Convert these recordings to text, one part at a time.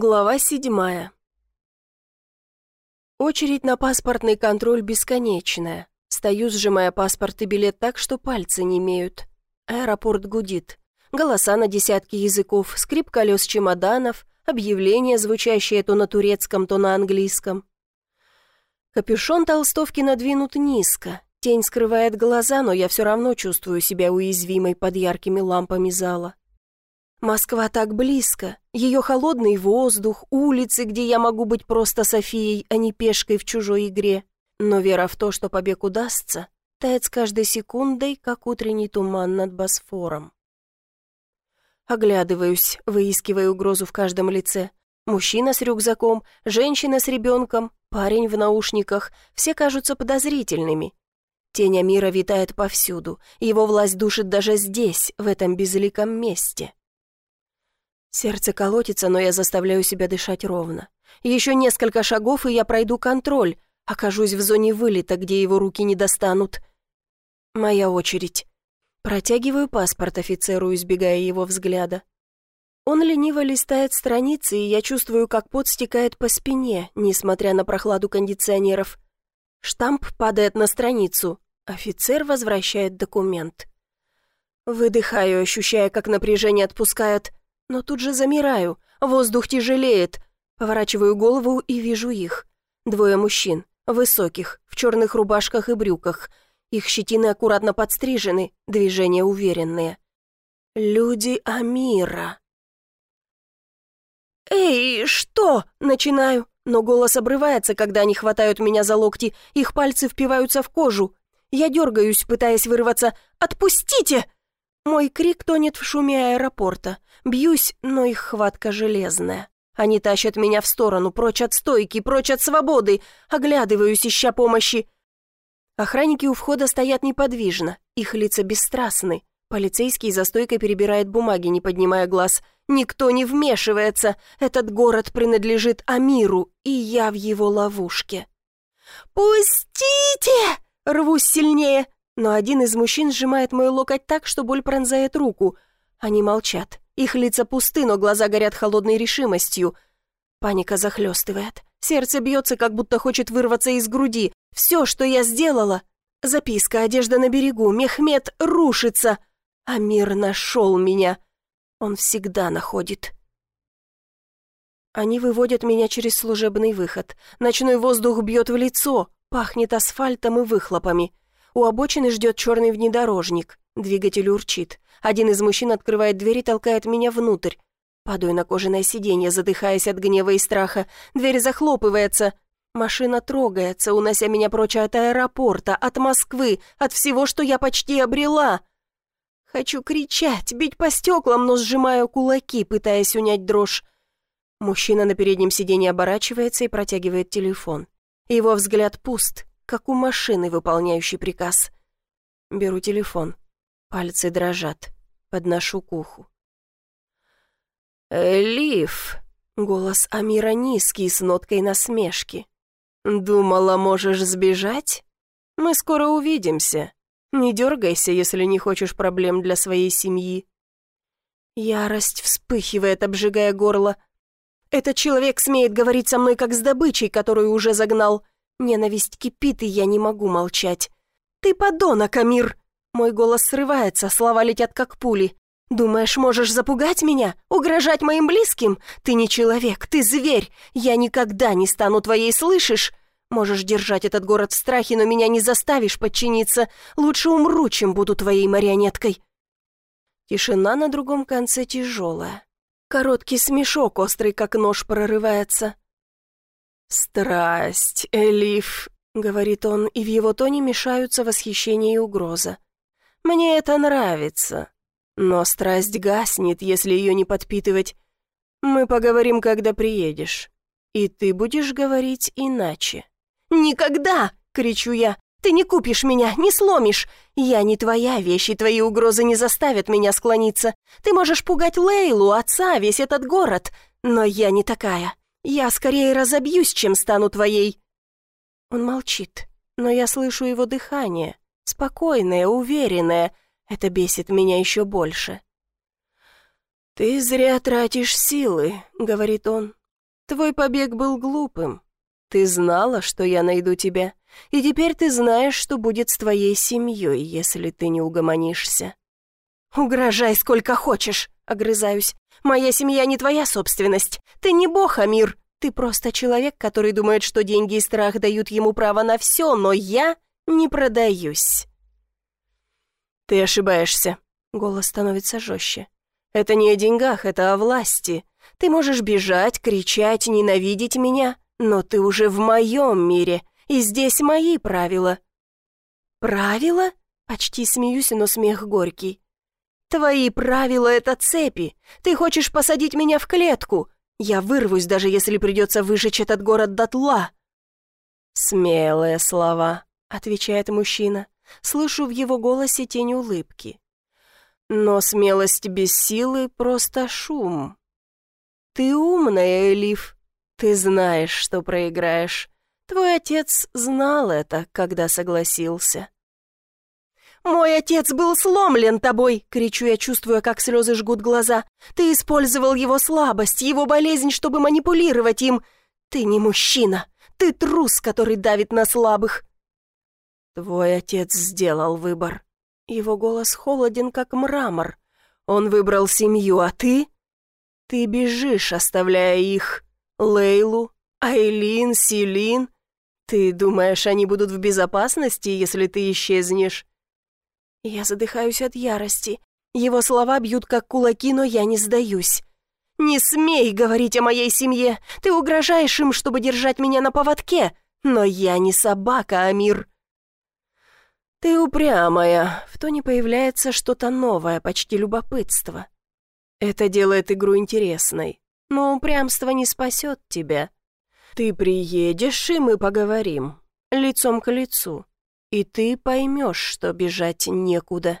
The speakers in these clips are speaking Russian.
Глава седьмая. Очередь на паспортный контроль бесконечная. Стою, сжимая паспорт и билет так, что пальцы не имеют. Аэропорт гудит. Голоса на десятки языков, скрип колес чемоданов, объявления, звучащие то на турецком, то на английском. Капюшон толстовки надвинут низко. Тень скрывает глаза, но я все равно чувствую себя уязвимой под яркими лампами зала. Москва так близко. Ее холодный воздух, улицы, где я могу быть просто Софией, а не пешкой в чужой игре. Но вера в то, что побег удастся, тает с каждой секундой, как утренний туман над Босфором. Оглядываюсь, выискивая угрозу в каждом лице. Мужчина с рюкзаком, женщина с ребенком, парень в наушниках — все кажутся подозрительными. Тень мира витает повсюду, его власть душит даже здесь, в этом безликом месте. Сердце колотится, но я заставляю себя дышать ровно. Еще несколько шагов, и я пройду контроль. Окажусь в зоне вылета, где его руки не достанут. Моя очередь. Протягиваю паспорт офицеру, избегая его взгляда. Он лениво листает страницы, и я чувствую, как пот стекает по спине, несмотря на прохладу кондиционеров. Штамп падает на страницу. Офицер возвращает документ. Выдыхаю, ощущая, как напряжение отпускает. Но тут же замираю, воздух тяжелеет. Поворачиваю голову и вижу их. Двое мужчин, высоких, в черных рубашках и брюках. Их щетины аккуратно подстрижены, движения уверенные. Люди Амира. «Эй, что?» — начинаю, но голос обрывается, когда они хватают меня за локти, их пальцы впиваются в кожу. Я дергаюсь, пытаясь вырваться. «Отпустите!» Мой крик тонет в шуме аэропорта. Бьюсь, но их хватка железная. Они тащат меня в сторону, прочь от стойки, прочь от свободы. Оглядываюсь, ища помощи. Охранники у входа стоят неподвижно, их лица бесстрастны. Полицейский за стойкой перебирает бумаги, не поднимая глаз. Никто не вмешивается. Этот город принадлежит Амиру, и я в его ловушке. «Пустите!» Рвусь сильнее но один из мужчин сжимает мой локоть так, что боль пронзает руку. Они молчат. Их лица пусты, но глаза горят холодной решимостью. Паника захлестывает. Сердце бьется, как будто хочет вырваться из груди. Все, что я сделала... Записка, одежда на берегу, Мехмед рушится. А мир нашел меня. Он всегда находит. Они выводят меня через служебный выход. Ночной воздух бьет в лицо, пахнет асфальтом и выхлопами. У обочины ждет черный внедорожник. Двигатель урчит. Один из мужчин открывает дверь и толкает меня внутрь. Падаю на кожаное сиденье, задыхаясь от гнева и страха. Дверь захлопывается. Машина трогается, унося меня прочь от аэропорта, от Москвы, от всего, что я почти обрела. Хочу кричать, бить по стеклам, но сжимаю кулаки, пытаясь унять дрожь. Мужчина на переднем сиденье оборачивается и протягивает телефон. Его взгляд пуст, как у машины, выполняющей приказ. Беру телефон. Пальцы дрожат. Подношу к уху. «Элиф!» — голос Амира низкий, с ноткой насмешки. «Думала, можешь сбежать? Мы скоро увидимся. Не дергайся, если не хочешь проблем для своей семьи». Ярость вспыхивает, обжигая горло. «Этот человек смеет говорить со мной, как с добычей, которую уже загнал. Ненависть кипит, и я не могу молчать. «Ты подонок, Амир!» Мой голос срывается, слова летят как пули. «Думаешь, можешь запугать меня? Угрожать моим близким? Ты не человек, ты зверь! Я никогда не стану твоей, слышишь? Можешь держать этот город в страхе, но меня не заставишь подчиниться. Лучше умру, чем буду твоей марионеткой». Тишина на другом конце тяжелая. Короткий смешок, острый как нож, прорывается. «Страсть, Элиф», — говорит он, и в его тоне мешаются восхищение и угроза. «Мне это нравится. Но страсть гаснет, если ее не подпитывать. Мы поговорим, когда приедешь. И ты будешь говорить иначе». «Никогда!» — кричу я. «Ты не купишь меня, не сломишь. Я не твоя вещь, и твои угрозы не заставят меня склониться. Ты можешь пугать Лейлу, отца, весь этот город, но я не такая. Я скорее разобьюсь, чем стану твоей». Он молчит, но я слышу его дыхание, спокойное, уверенное. Это бесит меня еще больше. «Ты зря тратишь силы», — говорит он. Твой побег был глупым. Ты знала, что я найду тебя, и теперь ты знаешь, что будет с твоей семьей, если ты не угомонишься. Угрожай сколько хочешь, огрызаюсь. Моя семья не твоя собственность. Ты не бог, Амир. Ты просто человек, который думает, что деньги и страх дают ему право на все, но я не продаюсь. Ты ошибаешься. Голос становится жестче. Это не о деньгах, это о власти. Ты можешь бежать, кричать, ненавидеть меня, но ты уже в моем мире, и здесь мои правила». «Правила?» — почти смеюсь, но смех горький. «Твои правила — это цепи. Ты хочешь посадить меня в клетку. Я вырвусь, даже если придется выжечь этот город дотла». «Смелые слова», — отвечает мужчина. Слышу в его голосе тень улыбки. «Но смелость без силы — просто шум. Ты умная, Элиф. Ты знаешь, что проиграешь. Твой отец знал это, когда согласился. «Мой отец был сломлен тобой!» — кричу я, чувствуя, как слезы жгут глаза. «Ты использовал его слабость, его болезнь, чтобы манипулировать им. Ты не мужчина, ты трус, который давит на слабых». «Твой отец сделал выбор». Его голос холоден, как мрамор. «Он выбрал семью, а ты...» Ты бежишь, оставляя их. Лейлу, Айлин, Селин. Ты думаешь, они будут в безопасности, если ты исчезнешь? Я задыхаюсь от ярости. Его слова бьют как кулаки, но я не сдаюсь. «Не смей говорить о моей семье! Ты угрожаешь им, чтобы держать меня на поводке! Но я не собака, Амир!» «Ты упрямая!» В тоне появляется что-то новое, почти любопытство. Это делает игру интересной, но упрямство не спасет тебя. Ты приедешь, и мы поговорим, лицом к лицу, и ты поймешь, что бежать некуда.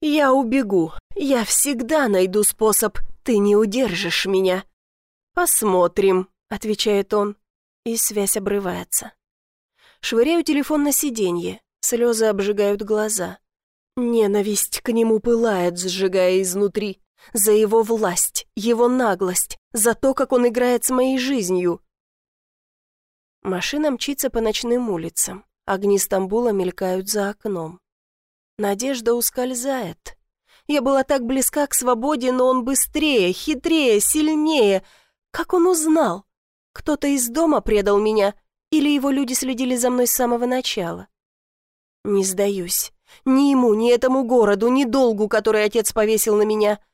Я убегу, я всегда найду способ, ты не удержишь меня. Посмотрим, отвечает он, и связь обрывается. Швыряю телефон на сиденье, слезы обжигают глаза. Ненависть к нему пылает, сжигая изнутри за его власть, его наглость, за то, как он играет с моей жизнью. Машина мчится по ночным улицам, огни Стамбула мелькают за окном. Надежда ускользает. Я была так близка к свободе, но он быстрее, хитрее, сильнее. Как он узнал? Кто-то из дома предал меня, или его люди следили за мной с самого начала? Не сдаюсь. Ни ему, ни этому городу, ни долгу, который отец повесил на меня —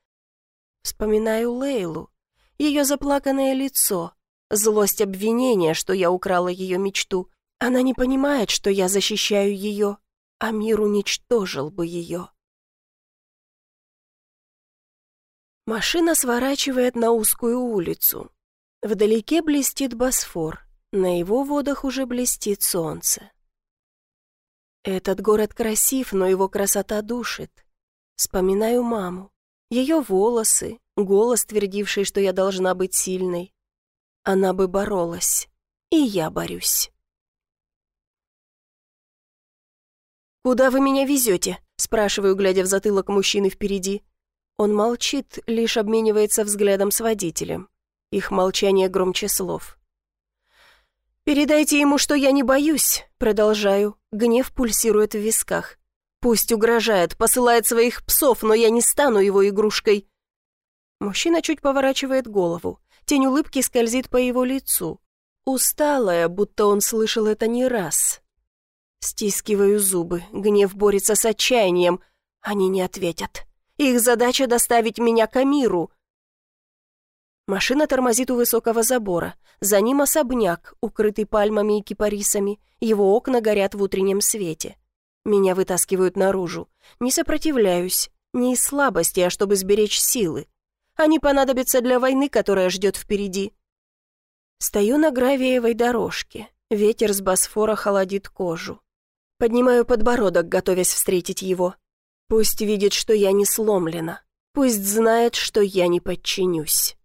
Вспоминаю Лейлу, ее заплаканное лицо, злость обвинения, что я украла ее мечту. Она не понимает, что я защищаю ее, а мир уничтожил бы ее. Машина сворачивает на узкую улицу. Вдалеке блестит Босфор, на его водах уже блестит солнце. Этот город красив, но его красота душит. Вспоминаю маму. Ее волосы, голос, твердивший, что я должна быть сильной. Она бы боролась, и я борюсь. «Куда вы меня везете?» — спрашиваю, глядя в затылок мужчины впереди. Он молчит, лишь обменивается взглядом с водителем. Их молчание громче слов. «Передайте ему, что я не боюсь», — продолжаю. Гнев пульсирует в висках. Пусть угрожает, посылает своих псов, но я не стану его игрушкой. Мужчина чуть поворачивает голову. Тень улыбки скользит по его лицу. Усталая, будто он слышал это не раз. Стискиваю зубы, гнев борется с отчаянием. Они не ответят. Их задача доставить меня к Амиру. Машина тормозит у высокого забора. За ним особняк, укрытый пальмами и кипарисами. Его окна горят в утреннем свете. Меня вытаскивают наружу. Не сопротивляюсь. Не из слабости, а чтобы сберечь силы. Они понадобятся для войны, которая ждет впереди. Стою на гравиевой дорожке. Ветер с Босфора холодит кожу. Поднимаю подбородок, готовясь встретить его. Пусть видит, что я не сломлена. Пусть знает, что я не подчинюсь.